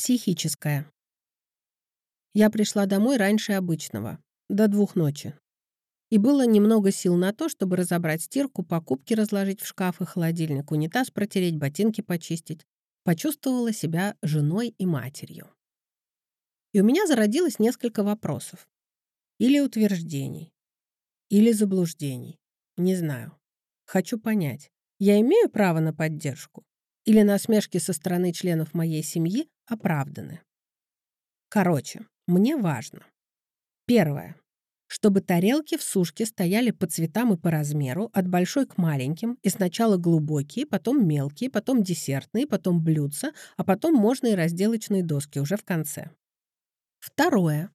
Психическая. Я пришла домой раньше обычного, до двух ночи. И было немного сил на то, чтобы разобрать стирку, покупки разложить в шкаф и холодильник, унитаз протереть, ботинки почистить. Почувствовала себя женой и матерью. И у меня зародилось несколько вопросов. Или утверждений. Или заблуждений. Не знаю. Хочу понять, я имею право на поддержку? Или насмешки со стороны членов моей семьи оправданы? Короче, мне важно. Первое чтобы тарелки в сушке стояли по цветам и по размеру, от большой к маленьким, и сначала глубокие, потом мелкие, потом десертные, потом блюдца, а потом можно и разделочные доски уже в конце. Второе.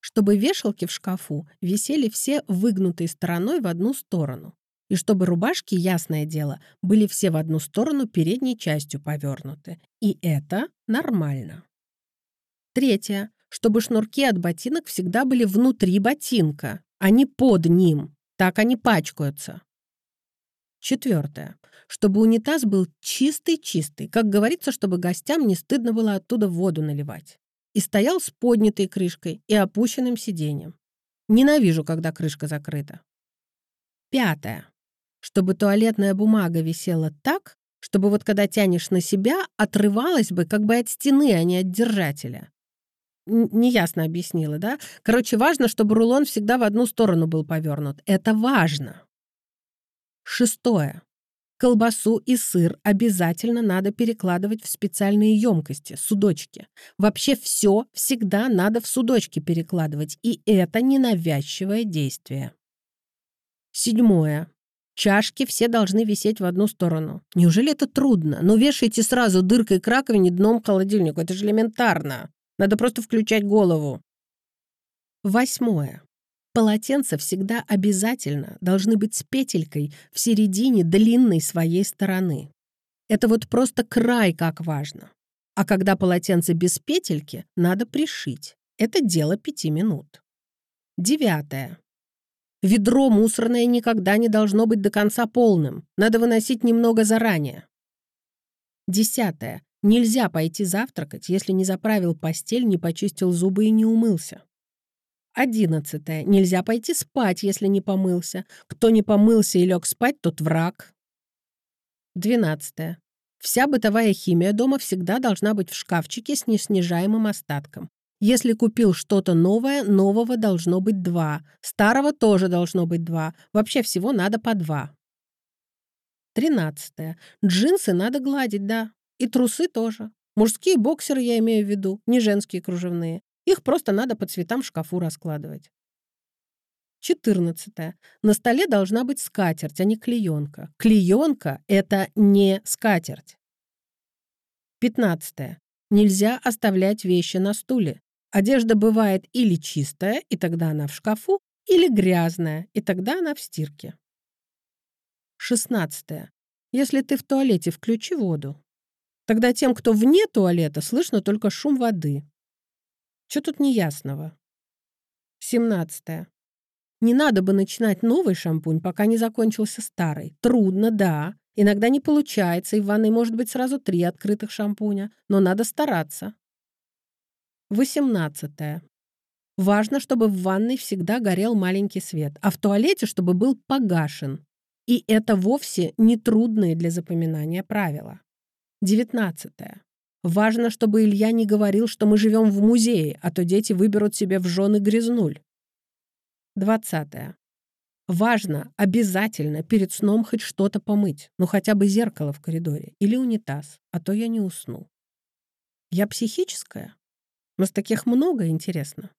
Чтобы вешалки в шкафу висели все выгнутой стороной в одну сторону. И чтобы рубашки, ясное дело, были все в одну сторону передней частью повернуты. И это нормально. Третье чтобы шнурки от ботинок всегда были внутри ботинка, а не под ним. Так они пачкаются. Четвертое. Чтобы унитаз был чистый-чистый, как говорится, чтобы гостям не стыдно было оттуда воду наливать. И стоял с поднятой крышкой и опущенным сиденьем. Ненавижу, когда крышка закрыта. Пятое. Чтобы туалетная бумага висела так, чтобы вот когда тянешь на себя, отрывалась бы как бы от стены, а не от держателя неясно объяснила, да? Короче, важно, чтобы рулон всегда в одну сторону был повернут. Это важно. Шестое. Колбасу и сыр обязательно надо перекладывать в специальные емкости, судочки. Вообще все всегда надо в судочки перекладывать, и это ненавязчивое действие. Седьмое. Чашки все должны висеть в одну сторону. Неужели это трудно? Но ну, вешайте сразу дыркой к раковине дном к холодильнику. Это же элементарно. Надо просто включать голову. Восьмое. Полотенца всегда обязательно должны быть с петелькой в середине длинной своей стороны. Это вот просто край как важно. А когда полотенце без петельки, надо пришить. Это дело пяти минут. Девятое. Ведро мусорное никогда не должно быть до конца полным. Надо выносить немного заранее. Десятое. Нельзя пойти завтракать, если не заправил постель, не почистил зубы и не умылся. Одиннадцатое. Нельзя пойти спать, если не помылся. Кто не помылся и лег спать, тот враг. Двенадцатое. Вся бытовая химия дома всегда должна быть в шкафчике с неснижаемым остатком. Если купил что-то новое, нового должно быть два. Старого тоже должно быть два. Вообще всего надо по два. Тринадцатое. Джинсы надо гладить, да. И трусы тоже. Мужские боксеры я имею в виду, не женские кружевные. Их просто надо по цветам в шкафу раскладывать. 14. На столе должна быть скатерть, а не клеенка. Клеенка – это не скатерть. 15. Нельзя оставлять вещи на стуле. Одежда бывает или чистая, и тогда она в шкафу, или грязная, и тогда она в стирке. 16. Если ты в туалете, включи воду. Тогда тем, кто вне туалета, слышно только шум воды. Что тут неясного? 17. Не надо бы начинать новый шампунь, пока не закончился старый. Трудно, да. Иногда не получается, и в ванной может быть сразу три открытых шампуня, но надо стараться. 18. Важно, чтобы в ванной всегда горел маленький свет, а в туалете, чтобы был погашен. И это вовсе не трудные для запоминания правила. 19. Важно, чтобы Илья не говорил, что мы живем в музее, а то дети выберут себе в жены грязнуль. 20. Важно обязательно перед сном хоть что-то помыть, ну хотя бы зеркало в коридоре или унитаз, а то я не усну. Я психическая? Нас таких много, интересно.